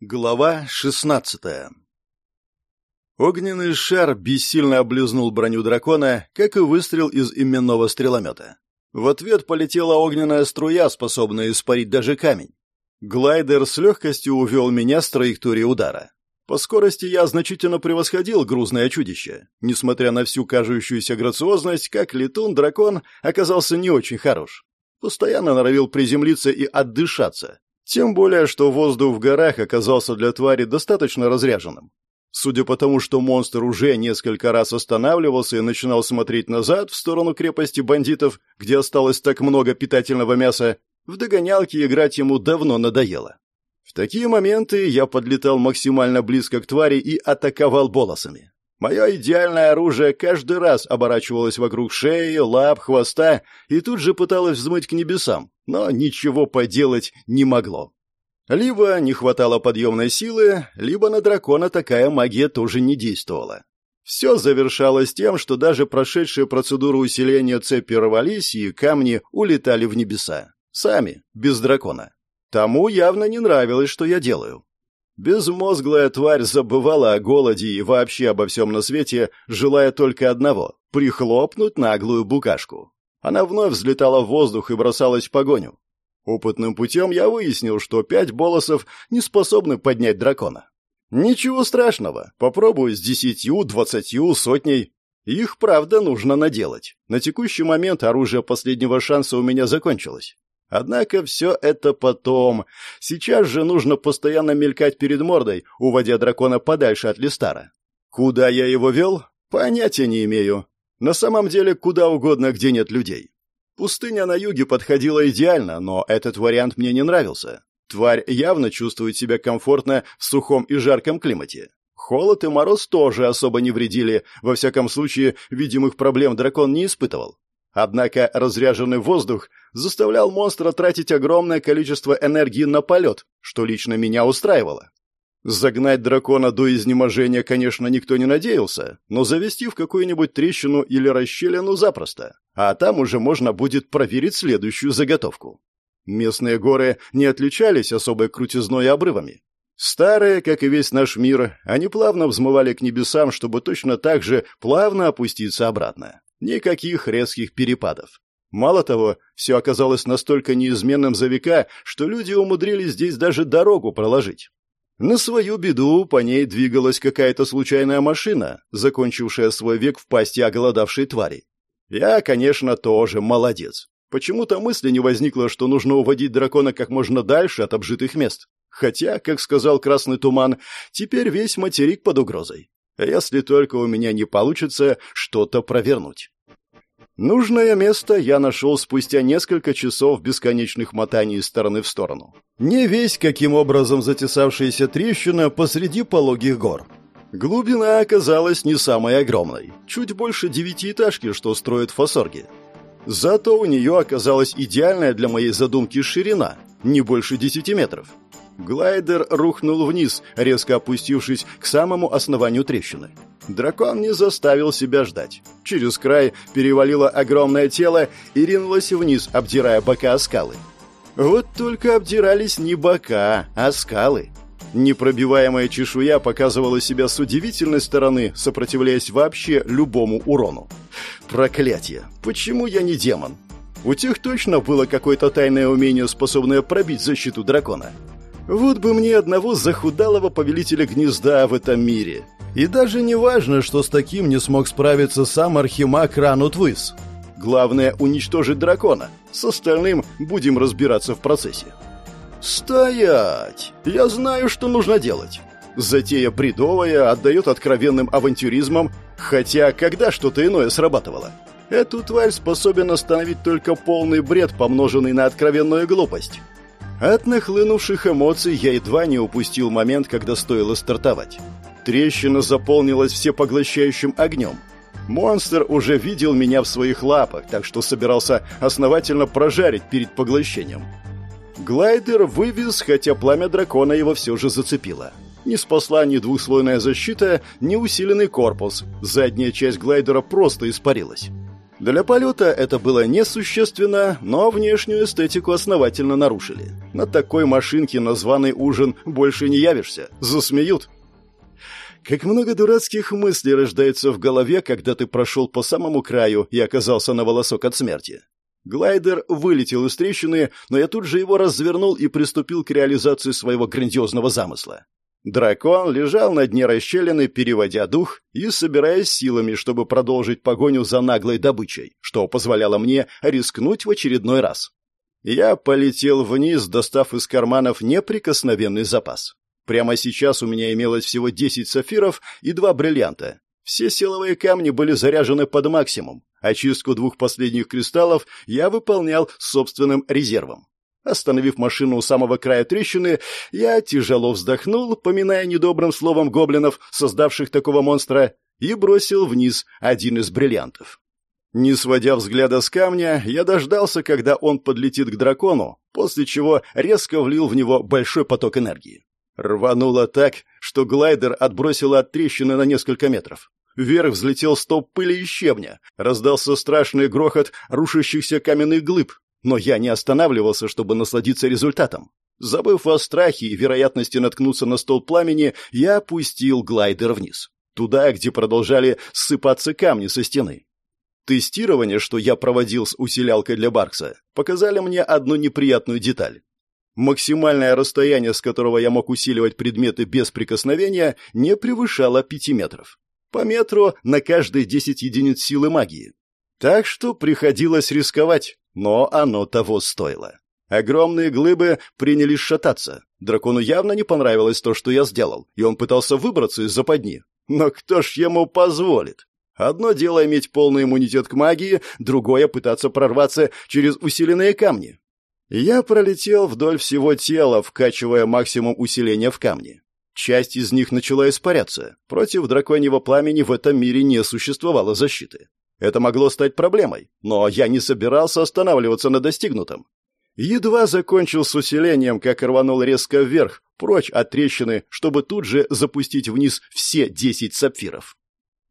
Глава шестнадцатая Огненный шар бессильно облизнул броню дракона, как и выстрел из именного стреломета. В ответ полетела огненная струя, способная испарить даже камень. Глайдер с легкостью увел меня с траектории удара. По скорости я значительно превосходил грузное чудище. Несмотря на всю кажущуюся грациозность, как летун-дракон оказался не очень хорош. Постоянно норовил приземлиться и отдышаться, тем более, что воздух в горах оказался для твари достаточно разряженным. Судя по тому, что монстр уже несколько раз останавливался и начинал смотреть назад в сторону крепости бандитов, где осталось так много питательного мяса, в догонялки играть ему давно надоело. В такие моменты я подлетал максимально близко к твари и атаковал болосами. Мое идеальное оружие каждый раз оборачивалось вокруг шеи, лап, хвоста и тут же пыталось взмыть к небесам, но ничего поделать не могло. Либо не хватало подъемной силы, либо на дракона такая магия тоже не действовала. Все завершалось тем, что даже прошедшие процедуру усиления цепи рвались, и камни улетали в небеса. Сами, без дракона. Тому явно не нравилось, что я делаю. Безмозглая тварь забывала о голоде и вообще обо всем на свете, желая только одного — прихлопнуть наглую букашку. Она вновь взлетала в воздух и бросалась в погоню. Опытным путем я выяснил, что пять болосов не способны поднять дракона. Ничего страшного, попробую с десятью, двадцатью, сотней. Их, правда, нужно наделать. На текущий момент оружие последнего шанса у меня закончилось. Однако все это потом. Сейчас же нужно постоянно мелькать перед мордой, уводя дракона подальше от Листара. Куда я его вел? Понятия не имею. На самом деле, куда угодно, где нет людей. Пустыня на юге подходила идеально, но этот вариант мне не нравился. Тварь явно чувствует себя комфортно в сухом и жарком климате. Холод и мороз тоже особо не вредили, во всяком случае, видимых проблем дракон не испытывал. Однако разряженный воздух заставлял монстра тратить огромное количество энергии на полет, что лично меня устраивало. Загнать дракона до изнеможения, конечно, никто не надеялся, но завести в какую-нибудь трещину или расщелину запросто, а там уже можно будет проверить следующую заготовку. Местные горы не отличались особой крутизной и обрывами. Старые, как и весь наш мир, они плавно взмывали к небесам, чтобы точно так же плавно опуститься обратно. Никаких резких перепадов. Мало того, все оказалось настолько неизменным за века, что люди умудрились здесь даже дорогу проложить. На свою беду по ней двигалась какая-то случайная машина, закончившая свой век в пасти оголодавшей твари. Я, конечно, тоже молодец. Почему-то мысли не возникло, что нужно уводить дракона как можно дальше от обжитых мест. Хотя, как сказал Красный Туман, теперь весь материк под угрозой если только у меня не получится что-то провернуть. Нужное место я нашел спустя несколько часов бесконечных мотаний из стороны в сторону. Не весь каким образом затесавшаяся трещина посреди пологих гор. Глубина оказалась не самой огромной, чуть больше девятиэтажки, что строят фасорги. Зато у нее оказалась идеальная для моей задумки ширина, не больше десяти метров. Глайдер рухнул вниз, резко опустившись к самому основанию трещины. Дракон не заставил себя ждать. Через край перевалило огромное тело и ринулось вниз, обдирая бока скалы. Вот только обдирались не бока, а скалы. Непробиваемая чешуя показывала себя с удивительной стороны, сопротивляясь вообще любому урону. Проклятие! Почему я не демон? У тех точно было какое-то тайное умение, способное пробить защиту дракона. Вот бы мне одного захудалого повелителя гнезда в этом мире. И даже не важно, что с таким не смог справиться сам архимаг Ранутвыс. Главное — уничтожить дракона. С остальным будем разбираться в процессе. «Стоять! Я знаю, что нужно делать!» Затея бредовая, отдает откровенным авантюризмом, хотя когда что-то иное срабатывало. Эту тварь способен остановить только полный бред, помноженный на откровенную глупость. От нахлынувших эмоций я едва не упустил момент, когда стоило стартовать. Трещина заполнилась всепоглощающим огнем. Монстр уже видел меня в своих лапах, так что собирался основательно прожарить перед поглощением. Глайдер вывез, хотя пламя дракона его все же зацепило. Не спасла ни двухслойная защита, ни усиленный корпус. Задняя часть глайдера просто испарилась. Для полета это было несущественно, но внешнюю эстетику основательно нарушили. На такой машинке на званый ужин больше не явишься. Засмеют. Как много дурацких мыслей рождается в голове, когда ты прошел по самому краю и оказался на волосок от смерти. Глайдер вылетел из трещины, но я тут же его развернул и приступил к реализации своего грандиозного замысла. Дракон лежал на дне расщелины, переводя дух и собираясь силами, чтобы продолжить погоню за наглой добычей, что позволяло мне рискнуть в очередной раз. Я полетел вниз, достав из карманов неприкосновенный запас. Прямо сейчас у меня имелось всего 10 сафиров и два бриллианта. Все силовые камни были заряжены под максимум. Очистку двух последних кристаллов я выполнял собственным резервом. Остановив машину у самого края трещины, я тяжело вздохнул, поминая недобрым словом гоблинов, создавших такого монстра, и бросил вниз один из бриллиантов. Не сводя взгляда с камня, я дождался, когда он подлетит к дракону, после чего резко влил в него большой поток энергии. Рвануло так, что глайдер отбросило от трещины на несколько метров. Вверх взлетел столб пыли и щебня, раздался страшный грохот рушащихся каменных глыб, но я не останавливался, чтобы насладиться результатом. Забыв о страхе и вероятности наткнуться на стол пламени, я опустил глайдер вниз. Туда, где продолжали сыпаться камни со стены. Тестирование, что я проводил с усилялкой для Баркса, показали мне одну неприятную деталь. Максимальное расстояние, с которого я мог усиливать предметы без прикосновения, не превышало пяти метров. По метру на каждые десять единиц силы магии. Так что приходилось рисковать, но оно того стоило. Огромные глыбы принялись шататься. Дракону явно не понравилось то, что я сделал, и он пытался выбраться из западни. Но кто ж ему позволит? Одно дело иметь полный иммунитет к магии, другое — пытаться прорваться через усиленные камни. Я пролетел вдоль всего тела, вкачивая максимум усиления в камни. Часть из них начала испаряться. Против драконьего пламени в этом мире не существовало защиты. Это могло стать проблемой, но я не собирался останавливаться на достигнутом. Едва закончил с усилением, как рванул резко вверх, прочь от трещины, чтобы тут же запустить вниз все десять сапфиров.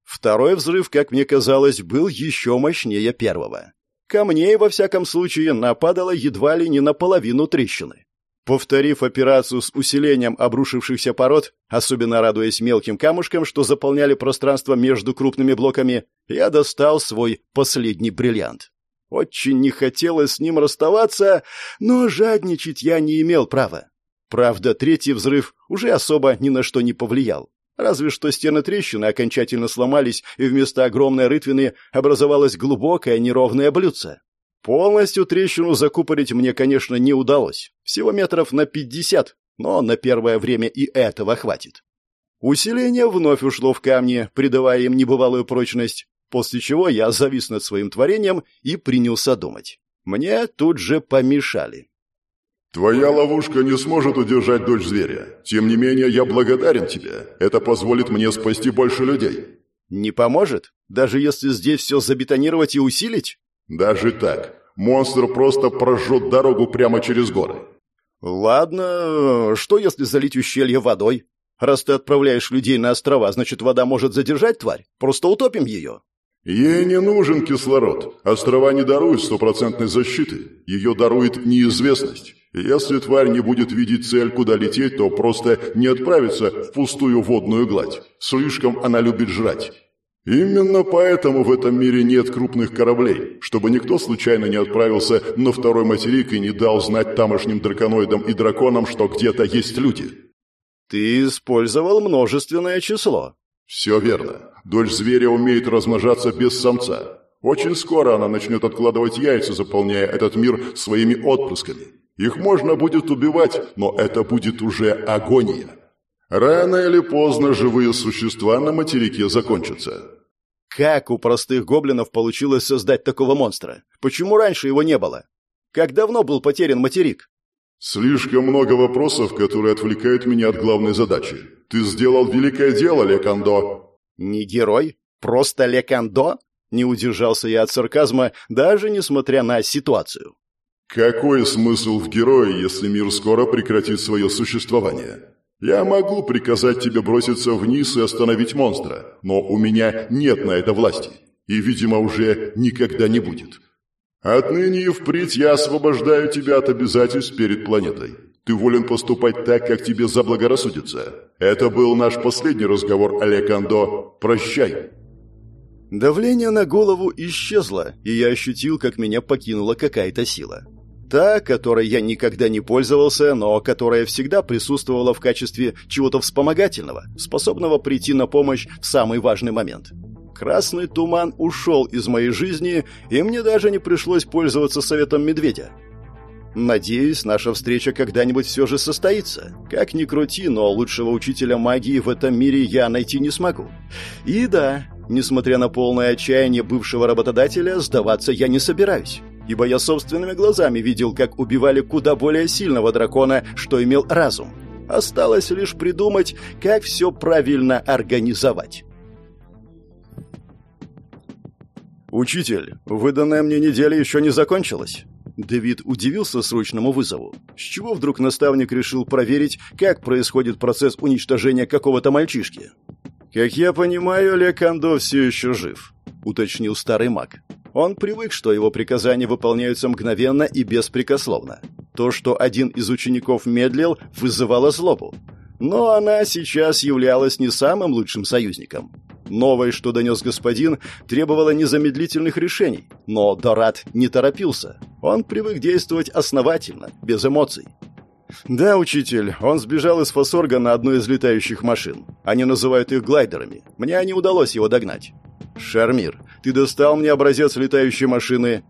Второй взрыв, как мне казалось, был еще мощнее первого. Камней, во всяком случае, нападало едва ли не наполовину трещины. Повторив операцию с усилением обрушившихся пород, особенно радуясь мелким камушкам, что заполняли пространство между крупными блоками, я достал свой последний бриллиант. Очень не хотелось с ним расставаться, но жадничать я не имел права. Правда, третий взрыв уже особо ни на что не повлиял. Разве что стены трещины окончательно сломались, и вместо огромной рытвины образовалось глубокое неровное блюдце. Полностью трещину закупорить мне, конечно, не удалось. Всего метров на пятьдесят, но на первое время и этого хватит. Усиление вновь ушло в камни, придавая им небывалую прочность, после чего я завис над своим творением и принялся думать. Мне тут же помешали. «Твоя ловушка не сможет удержать дочь зверя. Тем не менее, я благодарен тебе. Это позволит мне спасти больше людей». «Не поможет? Даже если здесь все забетонировать и усилить?» Даже так. Монстр просто прожжет дорогу прямо через горы. Ладно, что если залить ущелье водой? Раз ты отправляешь людей на острова, значит, вода может задержать тварь? Просто утопим ее. Ей не нужен кислород. Острова не даруют стопроцентной защиты. Ее дарует неизвестность. Если тварь не будет видеть цель, куда лететь, то просто не отправится в пустую водную гладь. Слишком она любит жрать. Именно поэтому в этом мире нет крупных кораблей, чтобы никто случайно не отправился на второй материк и не дал знать тамошним драконоидам и драконам, что где-то есть люди. Ты использовал множественное число. Все верно. Дочь зверя умеет размножаться без самца. Очень скоро она начнет откладывать яйца, заполняя этот мир своими отпрысками. Их можно будет убивать, но это будет уже агония. Рано или поздно живые существа на материке закончатся. Как у простых гоблинов получилось создать такого монстра? Почему раньше его не было? Как давно был потерян материк? Слишком много вопросов, которые отвлекают меня от главной задачи. Ты сделал великое дело, Лекандо. Не герой, просто Лекандо? Не удержался я от сарказма, даже несмотря на ситуацию. Какой смысл в герое, если мир скоро прекратит свое существование? Я могу приказать тебе броситься вниз и остановить монстра, но у меня нет на это власти. И, видимо, уже никогда не будет. Отныне и впредь я освобождаю тебя от обязательств перед планетой. Ты волен поступать так, как тебе заблагорассудится. Это был наш последний разговор, Олег Андо. Прощай. Давление на голову исчезло, и я ощутил, как меня покинула какая-то сила. Та, которой я никогда не пользовался, но которая всегда присутствовала в качестве чего-то вспомогательного, способного прийти на помощь в самый важный момент. Красный туман ушел из моей жизни, и мне даже не пришлось пользоваться советом медведя. Надеюсь, наша встреча когда-нибудь все же состоится. Как ни крути, но лучшего учителя магии в этом мире я найти не смогу. И да, несмотря на полное отчаяние бывшего работодателя, сдаваться я не собираюсь ибо я собственными глазами видел, как убивали куда более сильного дракона, что имел разум. Осталось лишь придумать, как все правильно организовать. «Учитель, выданная мне неделя еще не закончилась». Дэвид удивился срочному вызову. С чего вдруг наставник решил проверить, как происходит процесс уничтожения какого-то мальчишки? «Как я понимаю, Лекандо все еще жив», — уточнил старый маг. Он привык, что его приказания выполняются мгновенно и беспрекословно. То, что один из учеников медлил, вызывало злобу. Но она сейчас являлась не самым лучшим союзником. Новое, что донес господин, требовало незамедлительных решений, но Дорат не торопился. Он привык действовать основательно, без эмоций. «Да, учитель, он сбежал из Фосорга на одной из летающих машин. Они называют их глайдерами. Мне не удалось его догнать». «Шармир, ты достал мне образец летающей машины?»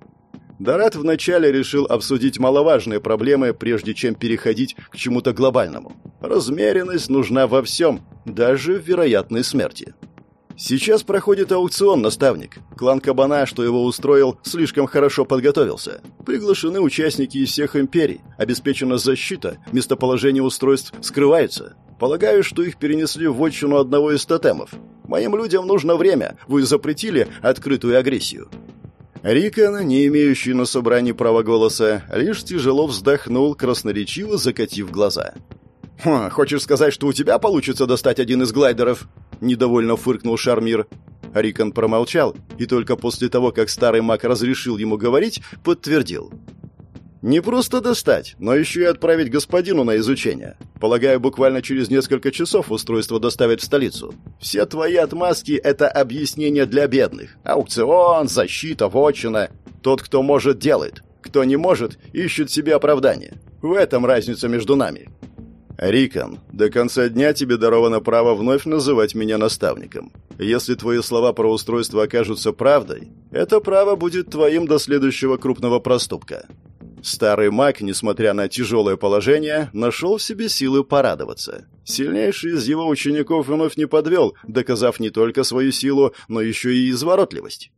Дорат вначале решил обсудить маловажные проблемы, прежде чем переходить к чему-то глобальному. Размеренность нужна во всем, даже в вероятной смерти. Сейчас проходит аукцион, наставник. Клан Кабана, что его устроил, слишком хорошо подготовился. Приглашены участники из всех империй, обеспечена защита, местоположение устройств скрывается. Полагаю, что их перенесли в отчину одного из тотемов. Моим людям нужно время, вы запретили открытую агрессию. Рикон, не имеющий на собрании права голоса, лишь тяжело вздохнул, красноречиво закатив глаза. «Хм, «Хочешь сказать, что у тебя получится достать один из глайдеров?» Недовольно фыркнул Шармир. Рикон промолчал и только после того, как старый маг разрешил ему говорить, подтвердил. «Не просто достать, но еще и отправить господину на изучение. Полагаю, буквально через несколько часов устройство доставят в столицу. Все твои отмазки — это объяснение для бедных. Аукцион, защита, вотчина. Тот, кто может, делает. Кто не может, ищет себе оправдание. В этом разница между нами. «Рикон, до конца дня тебе даровано право вновь называть меня наставником. Если твои слова про устройство окажутся правдой, это право будет твоим до следующего крупного проступка». Старый маг, несмотря на тяжелое положение, нашел в себе силы порадоваться. Сильнейший из его учеников вновь не подвел, доказав не только свою силу, но еще и изворотливость.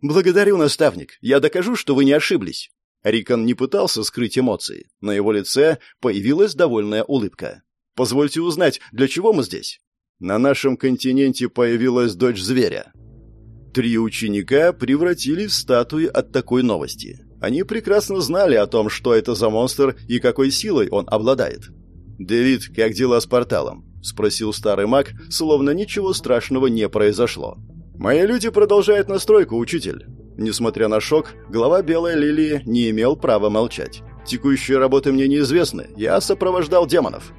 «Благодарю, наставник. Я докажу, что вы не ошиблись». Рикон не пытался скрыть эмоции. На его лице появилась довольная улыбка. «Позвольте узнать, для чего мы здесь?» На нашем континенте появилась дочь зверя. Три ученика превратились в статуи от такой новости. Они прекрасно знали о том, что это за монстр и какой силой он обладает. «Дэвид, как дела с порталом?» — спросил старый маг, словно ничего страшного не произошло. «Мои люди продолжают настройку, учитель. Несмотря на шок, глава Белой Лилии не имел права молчать. Текущие работы мне неизвестны, я сопровождал демонов.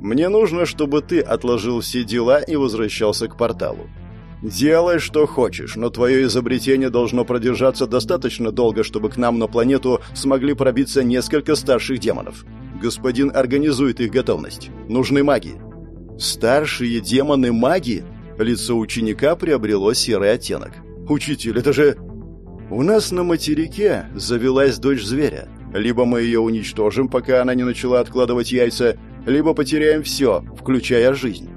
Мне нужно, чтобы ты отложил все дела и возвращался к порталу. Делай, что хочешь, но твое изобретение должно продержаться достаточно долго, чтобы к нам на планету смогли пробиться несколько старших демонов. Господин организует их готовность. Нужны маги. Старшие демоны-маги? Лицо ученика приобрело серый оттенок. Учитель, это же у нас на материке завелась дочь зверя. Либо мы ее уничтожим, пока она не начала откладывать яйца, либо потеряем все, включая жизнь.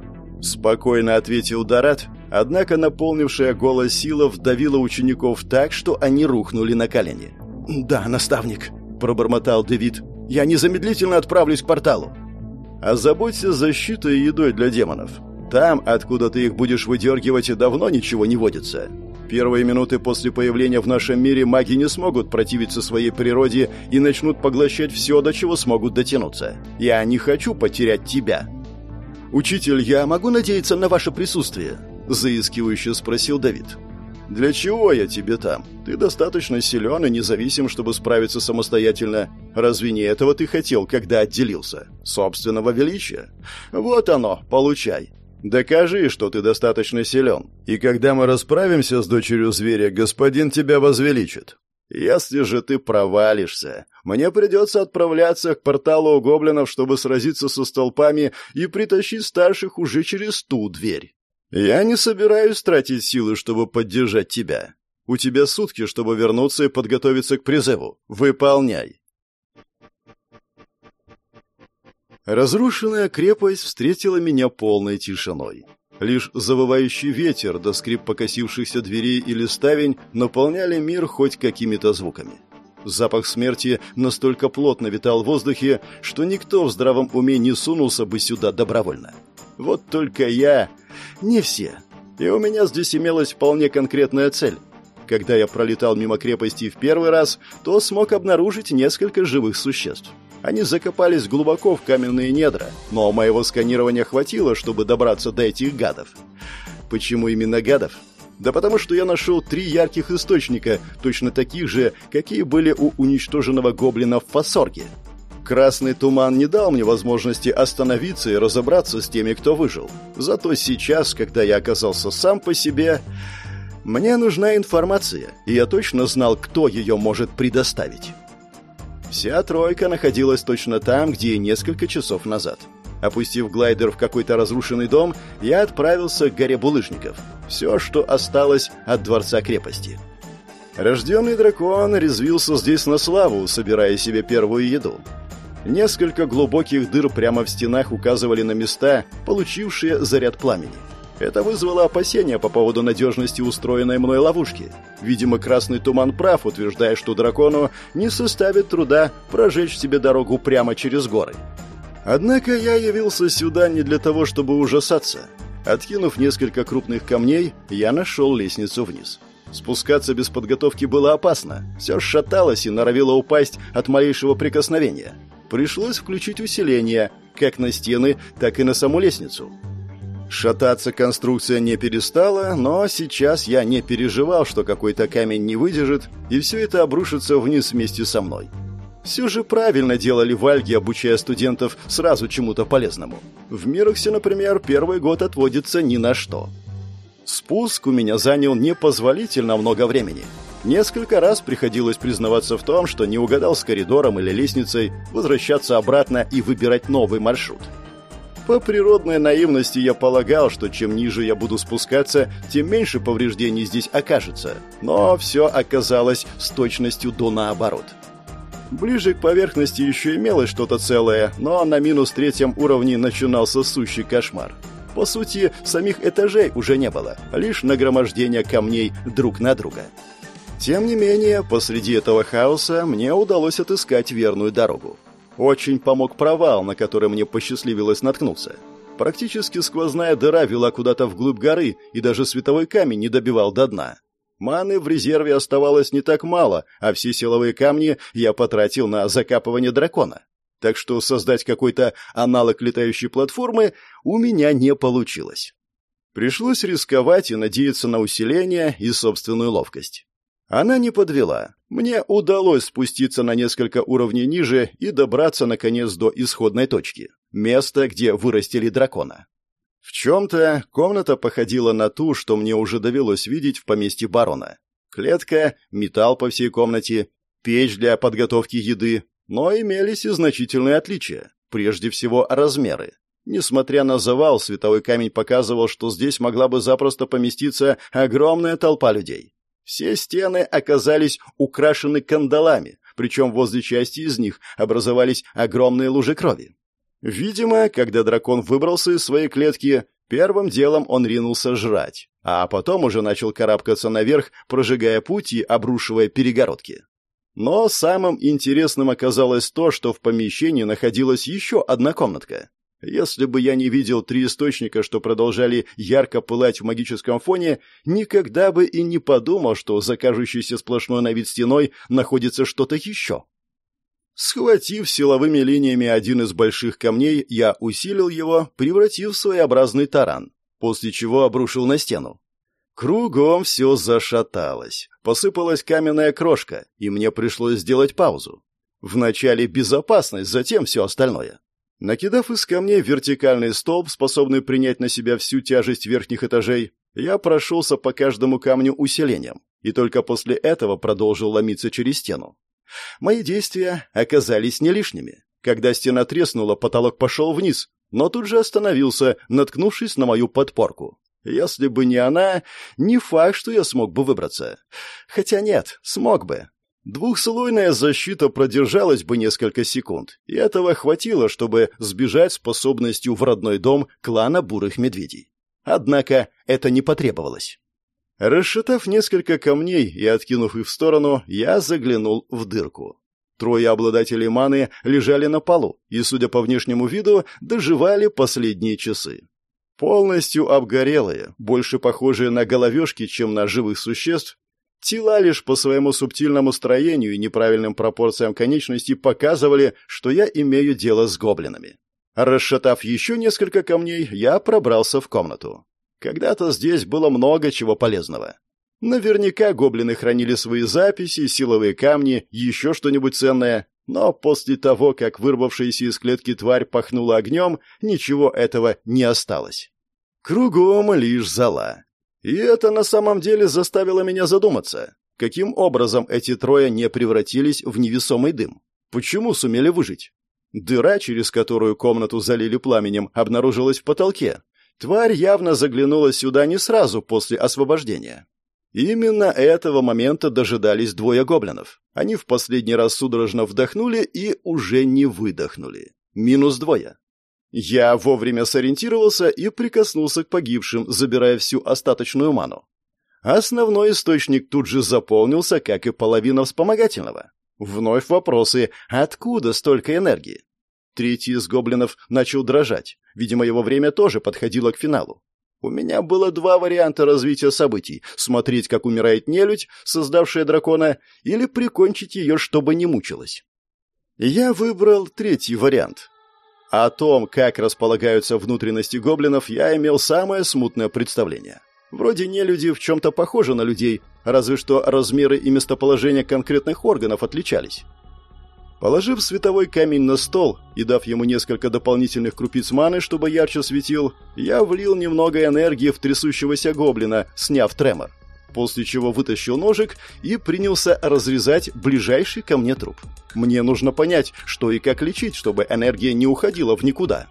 Спокойно ответил Дарат, однако наполнившая голос сила вдавила учеников так, что они рухнули на колени. «Да, наставник», — пробормотал Дэвид, — «я незамедлительно отправлюсь к порталу». «Озаботься защитой и едой для демонов. Там, откуда ты их будешь выдергивать, давно ничего не водится. Первые минуты после появления в нашем мире маги не смогут противиться своей природе и начнут поглощать все, до чего смогут дотянуться. Я не хочу потерять тебя». «Учитель, я могу надеяться на ваше присутствие?» – заискивающе спросил Давид. Для чего я тебе там? Ты достаточно силен и независим, чтобы справиться самостоятельно. Разве не этого ты хотел, когда отделился? Собственного величия? Вот оно, получай. Докажи, что ты достаточно силен. И когда мы расправимся с дочерью зверя, господин тебя возвеличит. Если же ты провалишься, мне придется отправляться к порталу гоблинов, чтобы сразиться со столпами и притащить старших уже через ту дверь. Я не собираюсь тратить силы, чтобы поддержать тебя. У тебя сутки, чтобы вернуться и подготовиться к призыву. Выполняй. Разрушенная крепость встретила меня полной тишиной. Лишь завывающий ветер да скрип покосившихся дверей или ставень наполняли мир хоть какими-то звуками. Запах смерти настолько плотно витал в воздухе, что никто в здравом уме не сунулся бы сюда добровольно. Вот только я... Не все. И у меня здесь имелась вполне конкретная цель. Когда я пролетал мимо крепости в первый раз, то смог обнаружить несколько живых существ. Они закопались глубоко в каменные недра, но моего сканирования хватило, чтобы добраться до этих гадов. Почему именно гадов? Да потому что я нашел три ярких источника, точно таких же, какие были у уничтоженного гоблина в фасорге. Красный туман не дал мне возможности остановиться и разобраться с теми, кто выжил. Зато сейчас, когда я оказался сам по себе, мне нужна информация, и я точно знал, кто ее может предоставить. Вся тройка находилась точно там, где и несколько часов назад. Опустив глайдер в какой-то разрушенный дом, я отправился к горе булыжников. Все, что осталось от дворца крепости. Рожденный дракон резвился здесь на славу, собирая себе первую еду. Несколько глубоких дыр прямо в стенах указывали на места, получившие заряд пламени. Это вызвало опасения по поводу надежности устроенной мной ловушки. Видимо, красный туман прав, утверждая, что дракону не составит труда прожечь себе дорогу прямо через горы. Однако я явился сюда не для того, чтобы ужасаться. Откинув несколько крупных камней, я нашел лестницу вниз. Спускаться без подготовки было опасно. Все шаталось и норовило упасть от малейшего прикосновения пришлось включить усиление как на стены, так и на саму лестницу. Шататься конструкция не перестала, но сейчас я не переживал, что какой-то камень не выдержит, и все это обрушится вниз вместе со мной. Все же правильно делали вальги, обучая студентов сразу чему-то полезному. В Мироксе, например, первый год отводится ни на что. Спуск у меня занял непозволительно много времени – Несколько раз приходилось признаваться в том, что не угадал с коридором или лестницей, возвращаться обратно и выбирать новый маршрут. По природной наивности я полагал, что чем ниже я буду спускаться, тем меньше повреждений здесь окажется. Но все оказалось с точностью до наоборот. Ближе к поверхности еще имелось что-то целое, но на минус третьем уровне начинался сущий кошмар. По сути, самих этажей уже не было, лишь нагромождение камней друг на друга. Тем не менее, посреди этого хаоса мне удалось отыскать верную дорогу. Очень помог провал, на который мне посчастливилось наткнуться. Практически сквозная дыра вела куда-то вглубь горы, и даже световой камень не добивал до дна. Маны в резерве оставалось не так мало, а все силовые камни я потратил на закапывание дракона. Так что создать какой-то аналог летающей платформы у меня не получилось. Пришлось рисковать и надеяться на усиление и собственную ловкость. Она не подвела. Мне удалось спуститься на несколько уровней ниже и добраться, наконец, до исходной точки. Места, где вырастили дракона. В чем-то комната походила на ту, что мне уже довелось видеть в поместье барона. Клетка, металл по всей комнате, печь для подготовки еды, но имелись и значительные отличия. Прежде всего, размеры. Несмотря на завал, световой камень показывал, что здесь могла бы запросто поместиться огромная толпа людей. Все стены оказались украшены кандалами, причем возле части из них образовались огромные лужи крови. Видимо, когда дракон выбрался из своей клетки, первым делом он ринулся жрать, а потом уже начал карабкаться наверх, прожигая путь и обрушивая перегородки. Но самым интересным оказалось то, что в помещении находилась еще одна комнатка. Если бы я не видел три источника, что продолжали ярко пылать в магическом фоне, никогда бы и не подумал, что за кажущейся сплошной на вид стеной находится что-то еще. Схватив силовыми линиями один из больших камней, я усилил его, превратив в своеобразный таран, после чего обрушил на стену. Кругом все зашаталось. Посыпалась каменная крошка, и мне пришлось сделать паузу. Вначале безопасность, затем все остальное. Накидав из камней вертикальный столб, способный принять на себя всю тяжесть верхних этажей, я прошелся по каждому камню усилением, и только после этого продолжил ломиться через стену. Мои действия оказались не лишними. Когда стена треснула, потолок пошел вниз, но тут же остановился, наткнувшись на мою подпорку. Если бы не она, не факт, что я смог бы выбраться. Хотя нет, смог бы. Двухслойная защита продержалась бы несколько секунд, и этого хватило, чтобы сбежать способностью в родной дом клана бурых медведей. Однако это не потребовалось. Расшатав несколько камней и откинув их в сторону, я заглянул в дырку. Трое обладателей маны лежали на полу и, судя по внешнему виду, доживали последние часы. Полностью обгорелые, больше похожие на головешки, чем на живых существ, тела лишь по своему субтильному строению и неправильным пропорциям конечностей показывали, что я имею дело с гоблинами. Расшатав еще несколько камней, я пробрался в комнату. Когда-то здесь было много чего полезного. Наверняка гоблины хранили свои записи, силовые камни, еще что-нибудь ценное, но после того, как вырвавшаяся из клетки тварь пахнула огнем, ничего этого не осталось. Кругом лишь зала. И это на самом деле заставило меня задуматься, каким образом эти трое не превратились в невесомый дым. Почему сумели выжить? Дыра, через которую комнату залили пламенем, обнаружилась в потолке, Тварь явно заглянула сюда не сразу после освобождения. Именно этого момента дожидались двое гоблинов. Они в последний раз судорожно вдохнули и уже не выдохнули. Минус двое. Я вовремя сориентировался и прикоснулся к погибшим, забирая всю остаточную ману. Основной источник тут же заполнился, как и половина вспомогательного. Вновь вопросы «Откуда столько энергии?» Третий из гоблинов начал дрожать. Видимо, его время тоже подходило к финалу. У меня было два варианта развития событий. Смотреть, как умирает нелюдь, создавшая дракона, или прикончить ее, чтобы не мучилась. Я выбрал третий вариант. О том, как располагаются внутренности гоблинов, я имел самое смутное представление. Вроде нелюди в чем-то похожи на людей, разве что размеры и местоположение конкретных органов отличались. Положив световой камень на стол и дав ему несколько дополнительных крупиц маны, чтобы ярче светил, я влил немного энергии в трясущегося гоблина, сняв тремор. После чего вытащил ножик и принялся разрезать ближайший ко мне труп. Мне нужно понять, что и как лечить, чтобы энергия не уходила в никуда.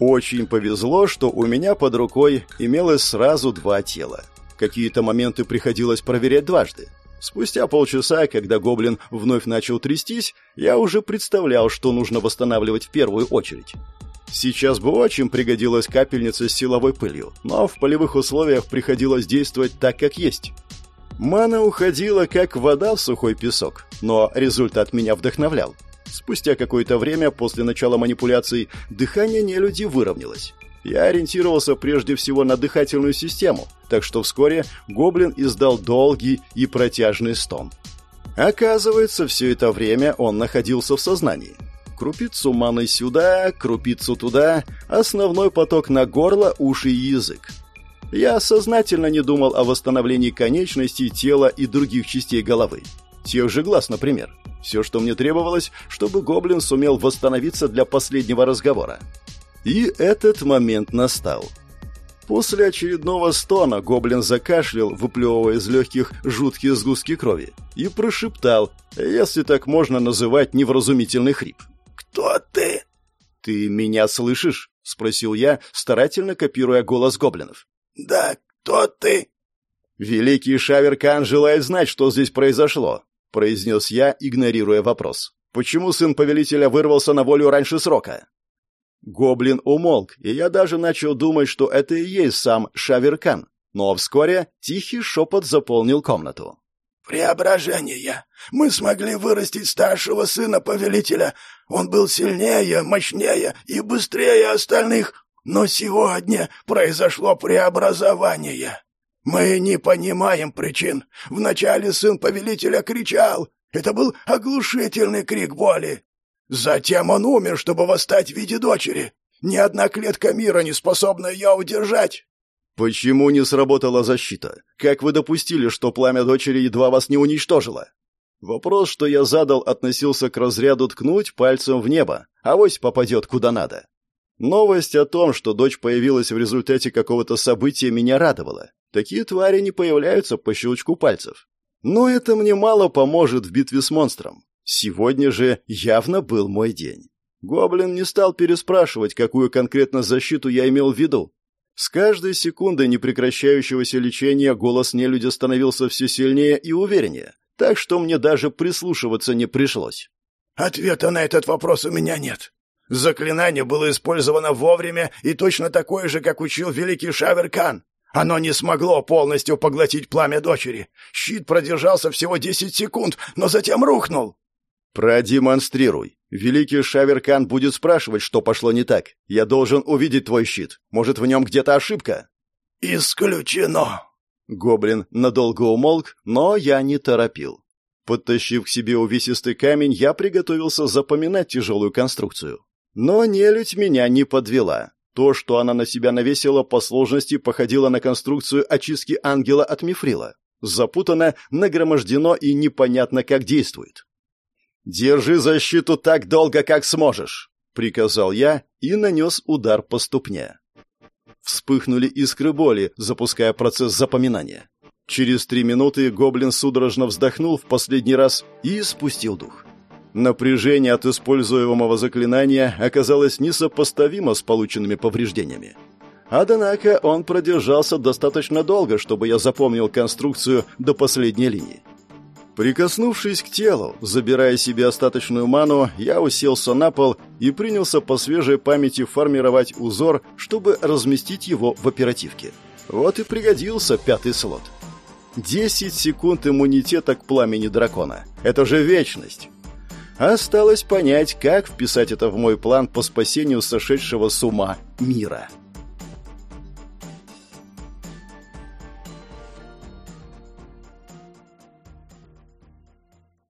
Очень повезло, что у меня под рукой имелось сразу два тела. Какие-то моменты приходилось проверять дважды. Спустя полчаса, когда гоблин вновь начал трястись, я уже представлял, что нужно восстанавливать в первую очередь. Сейчас бы очень пригодилась капельница с силовой пылью, но в полевых условиях приходилось действовать так, как есть. Мана уходила, как вода в сухой песок, но результат меня вдохновлял. Спустя какое-то время после начала манипуляций дыхание нелюди выровнялось я ориентировался прежде всего на дыхательную систему, так что вскоре гоблин издал долгий и протяжный стон. Оказывается, все это время он находился в сознании. Крупицу маны сюда, крупицу туда, основной поток на горло, уши и язык. Я сознательно не думал о восстановлении конечностей, тела и других частей головы. Тех же глаз, например. Все, что мне требовалось, чтобы гоблин сумел восстановиться для последнего разговора. И этот момент настал. После очередного стона гоблин закашлял, выплевывая из легких жуткие сгустки крови, и прошептал, если так можно называть невразумительный хрип. «Кто ты?» «Ты меня слышишь?» — спросил я, старательно копируя голос гоблинов. «Да, кто ты?» «Великий Шаверкан желает знать, что здесь произошло», — произнес я, игнорируя вопрос. «Почему сын повелителя вырвался на волю раньше срока?» Гоблин умолк, и я даже начал думать, что это и есть сам Шаверкан. Но вскоре тихий шепот заполнил комнату. «Преображение! Мы смогли вырастить старшего сына повелителя. Он был сильнее, мощнее и быстрее остальных, но сегодня произошло преобразование. Мы не понимаем причин. Вначале сын повелителя кричал. Это был оглушительный крик боли. Затем он умер, чтобы восстать в виде дочери. Ни одна клетка мира не способна ее удержать. «Почему не сработала защита? Как вы допустили, что пламя дочери едва вас не уничтожило?» Вопрос, что я задал, относился к разряду ткнуть пальцем в небо, а вось попадет куда надо. Новость о том, что дочь появилась в результате какого-то события, меня радовала. Такие твари не появляются по щелчку пальцев. Но это мне мало поможет в битве с монстром. Сегодня же явно был мой день. Гоблин не стал переспрашивать, какую конкретно защиту я имел в виду. С каждой секундой непрекращающегося лечения голос нелюдя становился все сильнее и увереннее, так что мне даже прислушиваться не пришлось. «Ответа на этот вопрос у меня нет. Заклинание было использовано вовремя и точно такое же, как учил великий Шаверкан. Оно не смогло полностью поглотить пламя дочери. Щит продержался всего десять секунд, но затем рухнул. «Продемонстрируй. Великий Шаверкан будет спрашивать, что пошло не так. Я должен увидеть твой щит. Может, в нем где-то ошибка?» «Исключено!» Гоблин надолго умолк, но я не торопил. Подтащив к себе увесистый камень, я приготовился запоминать тяжелую конструкцию. Но нелюдь меня не подвела. То, что она на себя навесила, по сложности походило на конструкцию очистки ангела от мифрила. Запутано, нагромождено и непонятно, как действует. «Держи защиту так долго, как сможешь», — приказал я и нанес удар по ступне. Вспыхнули искры боли, запуская процесс запоминания. Через три минуты гоблин судорожно вздохнул в последний раз и спустил дух. Напряжение от используемого заклинания оказалось несопоставимо с полученными повреждениями. Однако он продержался достаточно долго, чтобы я запомнил конструкцию до последней линии. Прикоснувшись к телу, забирая себе остаточную ману, я уселся на пол и принялся по свежей памяти формировать узор, чтобы разместить его в оперативке. Вот и пригодился пятый слот. Десять секунд иммунитета к пламени дракона. Это же вечность. Осталось понять, как вписать это в мой план по спасению сошедшего с ума мира.